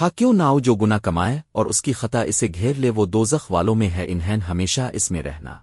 ہاں کیوں نہ جو گنا کمائے اور اس کی خطا اسے گھیر لے، وہ دوزخ والوں میں ہے انہین ہمیشہ اس میں رہنا۔